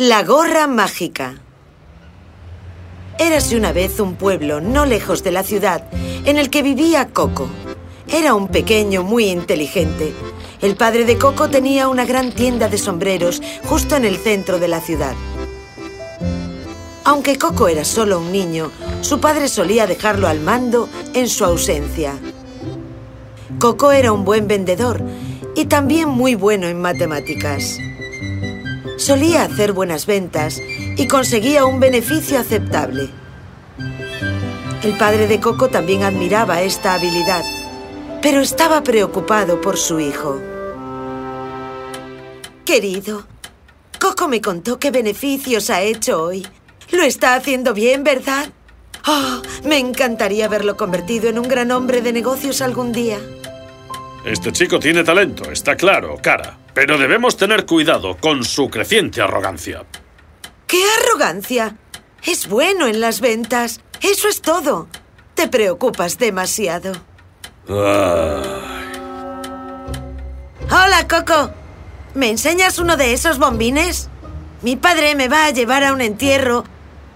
La gorra mágica. Érase una vez un pueblo no lejos de la ciudad en el que vivía Coco. Era un pequeño muy inteligente. El padre de Coco tenía una gran tienda de sombreros justo en el centro de la ciudad. Aunque Coco era solo un niño, su padre solía dejarlo al mando en su ausencia. Coco era un buen vendedor y también muy bueno en matemáticas. Solía hacer buenas ventas y conseguía un beneficio aceptable. El padre de Coco también admiraba esta habilidad, pero estaba preocupado por su hijo. Querido, Coco me contó qué beneficios ha hecho hoy. Lo está haciendo bien, ¿verdad? Oh, me encantaría verlo convertido en un gran hombre de negocios algún día. Este chico tiene talento, está claro, cara. Pero debemos tener cuidado con su creciente arrogancia. ¿Qué arrogancia? Es bueno en las ventas. Eso es todo. Te preocupas demasiado. Ay. Hola, Coco. ¿Me enseñas uno de esos bombines? Mi padre me va a llevar a un entierro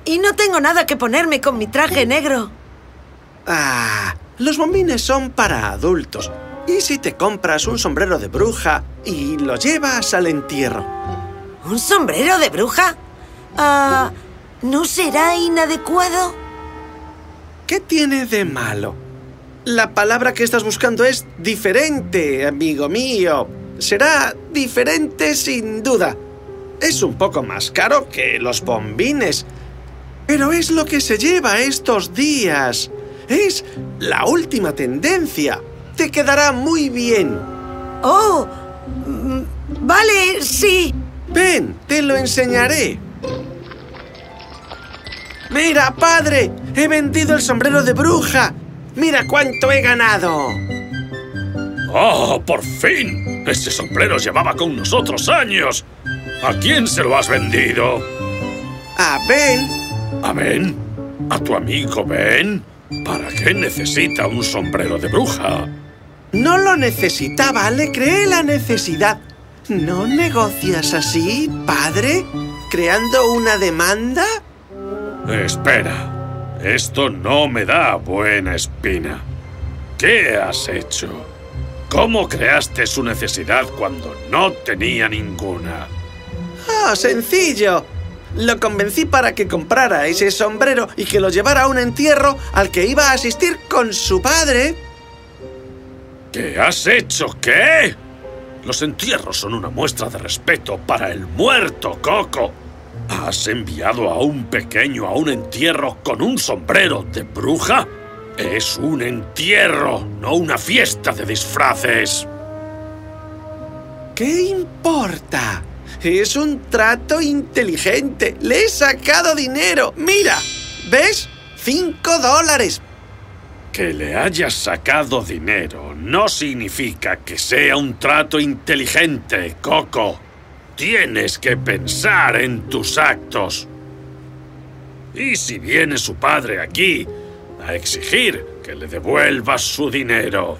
y no tengo nada que ponerme con mi traje negro. Ah, los bombines son para adultos. ¿Y si te compras un sombrero de bruja y lo llevas al entierro? ¿Un sombrero de bruja? Ah, ¿no será inadecuado? ¿Qué tiene de malo? La palabra que estás buscando es diferente, amigo mío. Será diferente sin duda. Es un poco más caro que los bombines, pero es lo que se lleva estos días. Es la última tendencia. Te quedará muy bien. Oh, mm, vale, sí. Ven, te lo enseñaré. Mira, padre, he vendido el sombrero de bruja. Mira cuánto he ganado. ¡Oh, por fin! Ese sombrero llevaba con nosotros años. ¿A quién se lo has vendido? A Ben, ¿A Ben? ¿A tu amigo Ben? ¿Para qué necesita un sombrero de bruja? No lo necesitaba, le creé la necesidad. ¿No negocias así, padre? ¿Creando una demanda? Espera, esto no me da buena espina. ¿Qué has hecho? ¿Cómo creaste su necesidad cuando no tenía ninguna? Ah, sencillo. Lo convencí para que comprara ese sombrero y que lo llevara a un entierro al que iba a asistir con su padre. ¿Qué has hecho? ¿Qué? Los entierros son una muestra de respeto para el muerto, Coco. ¿Has enviado a un pequeño a un entierro con un sombrero de bruja? Es un entierro, no una fiesta de disfraces. ¿Qué importa? Es un trato inteligente. Le he sacado dinero. Mira, ¿ves? Cinco dólares. Que le hayas sacado dinero no significa que sea un trato inteligente, Coco. Tienes que pensar en tus actos. ¿Y si viene su padre aquí a exigir que le devuelvas su dinero?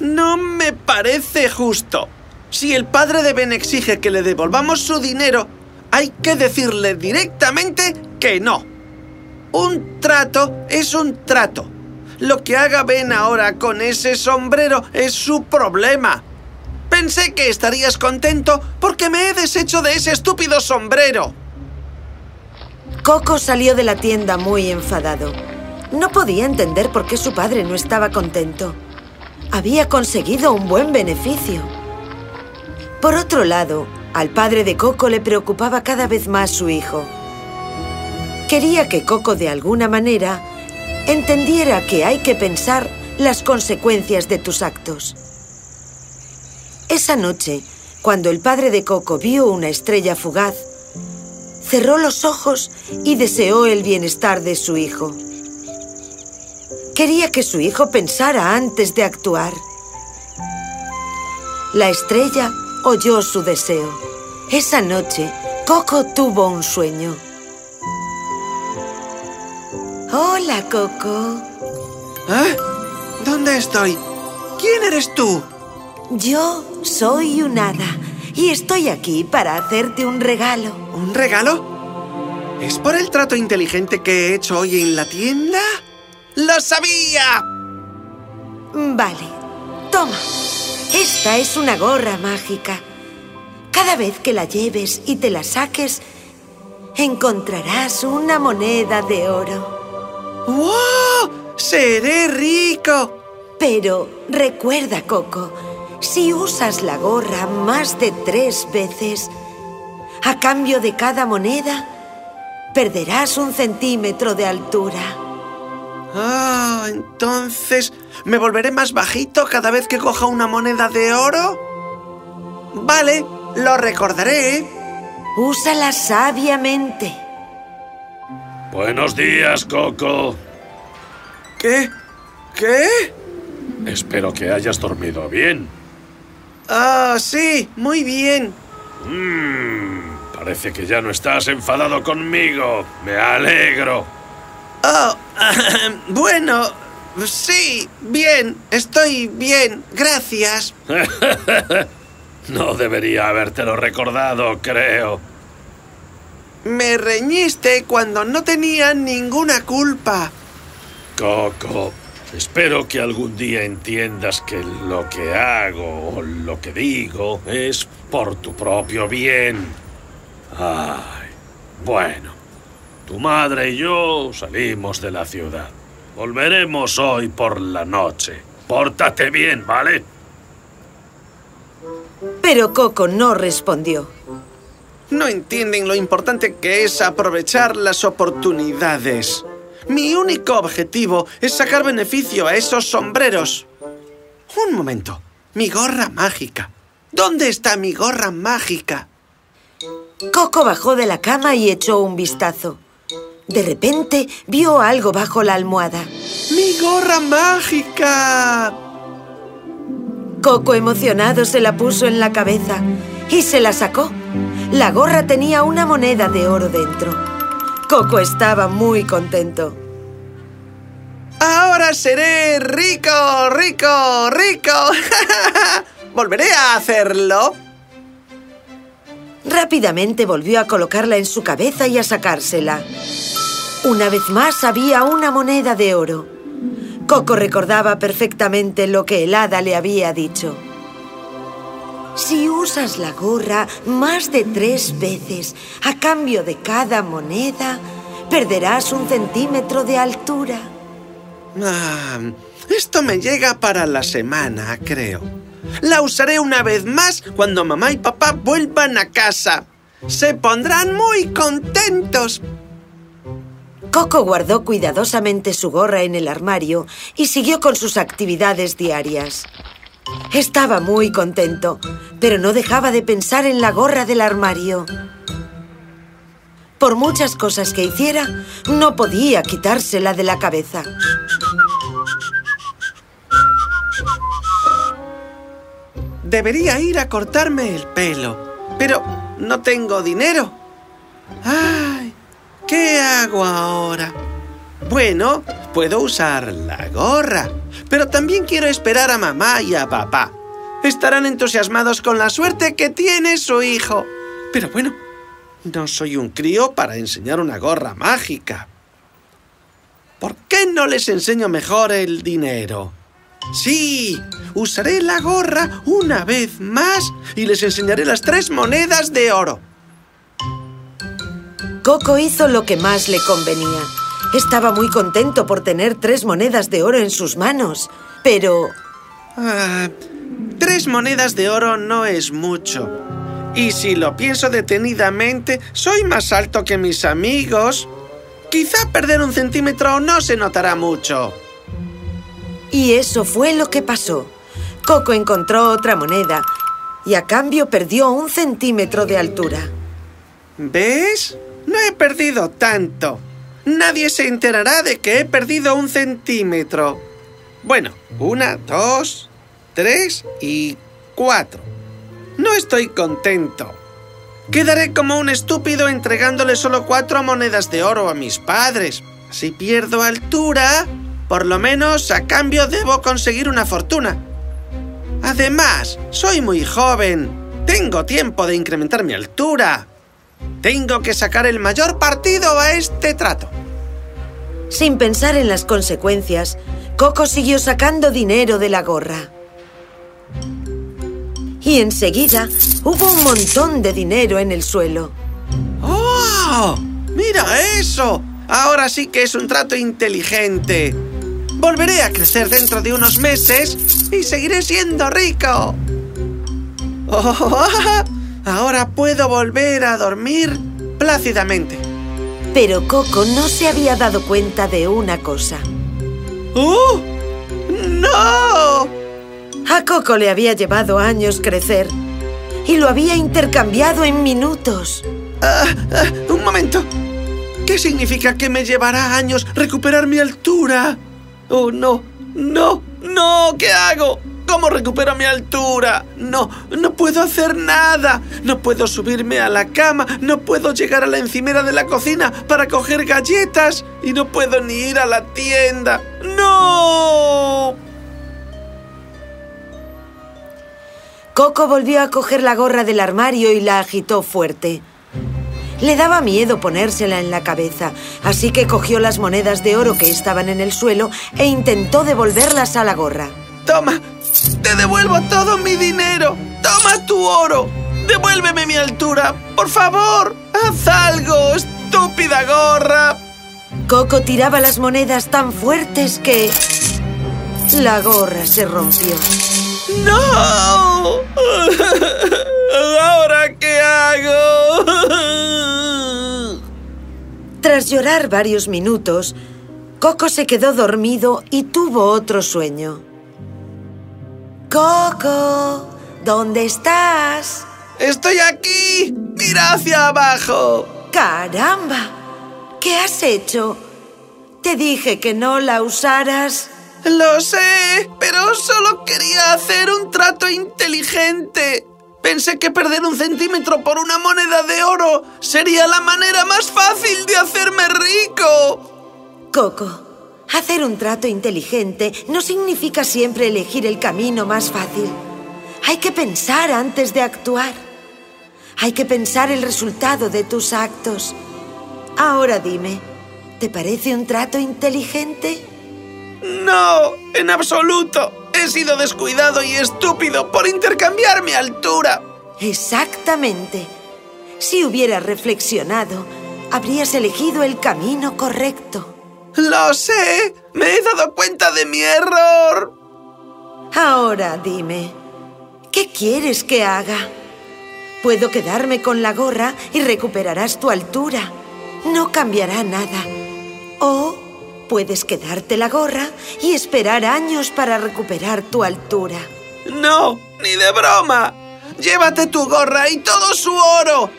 No me parece justo. Si el padre de Ben exige que le devolvamos su dinero, hay que decirle directamente que no. Un trato es un trato. Lo que haga Ben ahora con ese sombrero es su problema. Pensé que estarías contento porque me he deshecho de ese estúpido sombrero. Coco salió de la tienda muy enfadado. No podía entender por qué su padre no estaba contento. Había conseguido un buen beneficio. Por otro lado, al padre de Coco le preocupaba cada vez más su hijo. Quería que Coco de alguna manera entendiera que hay que pensar las consecuencias de tus actos. Esa noche, cuando el padre de Coco vio una estrella fugaz, cerró los ojos y deseó el bienestar de su hijo. Quería que su hijo pensara antes de actuar. La estrella oyó su deseo. Esa noche, Coco tuvo un sueño. Hola, Coco. ¿Eh? ¿Dónde estoy? ¿Quién eres tú? Yo soy un hada y estoy aquí para hacerte un regalo. ¿Un regalo? ¿Es por el trato inteligente que he hecho hoy en la tienda? ¡Lo sabía! Vale, toma. Esta es una gorra mágica. Cada vez que la lleves y te la saques, encontrarás una moneda de oro. ¡Wow! ¡Seré rico! Pero recuerda, Coco, si usas la gorra más de tres veces, a cambio de cada moneda, perderás un centímetro de altura. Ah, entonces, ¿me volveré más bajito cada vez que coja una moneda de oro? Vale, lo recordaré. Úsala sabiamente. Buenos días, Coco. ¿Qué? ¿Qué? Espero que hayas dormido bien. Ah, sí, muy bien. Mmm, parece que ya no estás enfadado conmigo. Me alegro. Oh, bueno, sí, bien, estoy bien, gracias. no debería habértelo recordado, creo. Me reñiste cuando no tenía ninguna culpa. Coco, espero que algún día entiendas que lo que hago o lo que digo es por tu propio bien. Ay, bueno. Tu madre y yo salimos de la ciudad. Volveremos hoy por la noche. Pórtate bien, ¿vale? Pero Coco no respondió. No entienden lo importante que es aprovechar las oportunidades. Mi único objetivo es sacar beneficio a esos sombreros. Un momento. Mi gorra mágica. ¿Dónde está mi gorra mágica? Coco bajó de la cama y echó un vistazo. De repente vio algo bajo la almohada. ¡Mi gorra mágica! Coco emocionado se la puso en la cabeza y se la sacó. La gorra tenía una moneda de oro dentro. Coco estaba muy contento. Ahora seré rico, rico, rico. ¿Volveré a hacerlo? Rápidamente volvió a colocarla en su cabeza y a sacársela. Una vez más había una moneda de oro. Coco recordaba perfectamente lo que el hada le había dicho. Si usas la gorra más de tres veces a cambio de cada moneda, perderás un centímetro de altura. Ah, esto me llega para la semana, creo. La usaré una vez más cuando mamá y papá vuelvan a casa. Se pondrán muy contentos. Coco guardó cuidadosamente su gorra en el armario y siguió con sus actividades diarias. Estaba muy contento, pero no dejaba de pensar en la gorra del armario. Por muchas cosas que hiciera, no podía quitársela de la cabeza. Debería ir a cortarme el pelo, pero no tengo dinero. ¡Ay! ¿Qué hago ahora? Bueno, puedo usar la gorra, pero también quiero esperar a mamá y a papá. Estarán entusiasmados con la suerte que tiene su hijo. Pero bueno, no soy un crío para enseñar una gorra mágica. ¿Por qué no les enseño mejor el dinero? Sí, usaré la gorra una vez más y les enseñaré las tres monedas de oro. Coco hizo lo que más le convenía. Estaba muy contento por tener tres monedas de oro en sus manos, pero... Ah, tres monedas de oro no es mucho. Y si lo pienso detenidamente, soy más alto que mis amigos. Quizá perder un centímetro no se notará mucho. Y eso fue lo que pasó. Coco encontró otra moneda y a cambio perdió un centímetro de altura. ¿Ves? No he perdido tanto. Nadie se enterará de que he perdido un centímetro. Bueno, una, dos, tres y cuatro. No estoy contento. Quedaré como un estúpido entregándole solo cuatro monedas de oro a mis padres. Si pierdo altura, por lo menos a cambio debo conseguir una fortuna. Además, soy muy joven. Tengo tiempo de incrementar mi altura. Tengo que sacar el mayor partido a este trato. Sin pensar en las consecuencias, Coco siguió sacando dinero de la gorra. Y enseguida hubo un montón de dinero en el suelo. ¡Oh! ¡Mira eso! Ahora sí que es un trato inteligente. Volveré a crecer dentro de unos meses y seguiré siendo rico. ¡Oh! Ahora puedo volver a dormir plácidamente. Pero Coco no se había dado cuenta de una cosa. ¡Oh! ¡No! A Coco le había llevado años crecer y lo había intercambiado en minutos. Ah, ah, un momento. ¿Qué significa que me llevará años recuperar mi altura? Oh, no, no, no, ¿qué hago? ¿Cómo recupero mi altura? No, no puedo hacer nada. No puedo subirme a la cama. No puedo llegar a la encimera de la cocina para coger galletas. Y no puedo ni ir a la tienda. ¡No! Coco volvió a coger la gorra del armario y la agitó fuerte. Le daba miedo ponérsela en la cabeza, así que cogió las monedas de oro que estaban en el suelo e intentó devolverlas a la gorra. ¡Toma! ¡Te devuelvo todo mi dinero! ¡Toma tu oro! ¡Devuélveme mi altura! ¡Por favor! ¡Haz algo, estúpida gorra! Coco tiraba las monedas tan fuertes que... La gorra se rompió. ¡No! ¿Ahora qué hago? Tras llorar varios minutos, Coco se quedó dormido y tuvo otro sueño. Coco, ¿dónde estás? ¡Estoy aquí! ¡Mira hacia abajo! ¡Caramba! ¿Qué has hecho? Te dije que no la usaras. Lo sé, pero solo quería hacer un trato inteligente. Pensé que perder un centímetro por una moneda de oro sería la manera más fácil de hacerme rico. Coco, hacer un trato inteligente no significa siempre elegir el camino más fácil. Hay que pensar antes de actuar. Hay que pensar el resultado de tus actos. Ahora dime, ¿te parece un trato inteligente? No, en absoluto. He sido descuidado y estúpido por intercambiar mi altura. Exactamente. Si hubieras reflexionado, habrías elegido el camino correcto. Lo sé. Me he dado cuenta de mi error. Ahora dime, ¿qué quieres que haga? Puedo quedarme con la gorra y recuperarás tu altura. No cambiará nada. O puedes quedarte la gorra y esperar años para recuperar tu altura. No, ni de broma. Llévate tu gorra y todo su oro.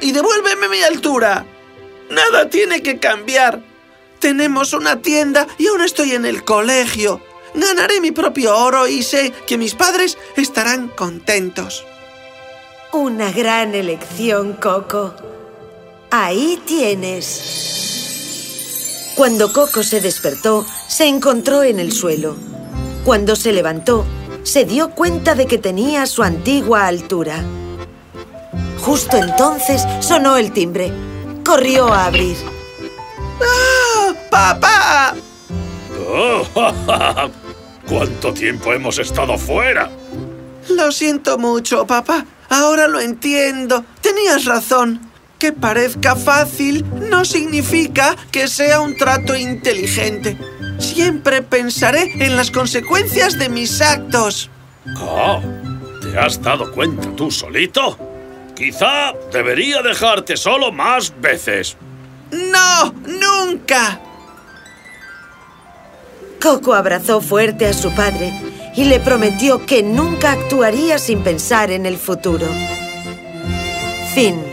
Y devuélveme mi altura. Nada tiene que cambiar. Tenemos una tienda y aún estoy en el colegio. Ganaré mi propio oro y sé que mis padres estarán contentos. Una gran elección, Coco. Ahí tienes. Cuando Coco se despertó, se encontró en el suelo. Cuando se levantó, se dio cuenta de que tenía su antigua altura. Justo entonces sonó el timbre. Corrió a abrir. ¡Ah! ¡Papá! Oh, ¿Cuánto tiempo hemos estado fuera? Lo siento mucho, papá. Ahora lo entiendo. Tenías razón. Que parezca fácil no significa que sea un trato inteligente. Siempre pensaré en las consecuencias de mis actos. Oh, ¿te has dado cuenta tú solito? Quizá debería dejarte solo más veces. ¡No! ¡Nunca! Coco abrazó fuerte a su padre y le prometió que nunca actuaría sin pensar en el futuro. Fin.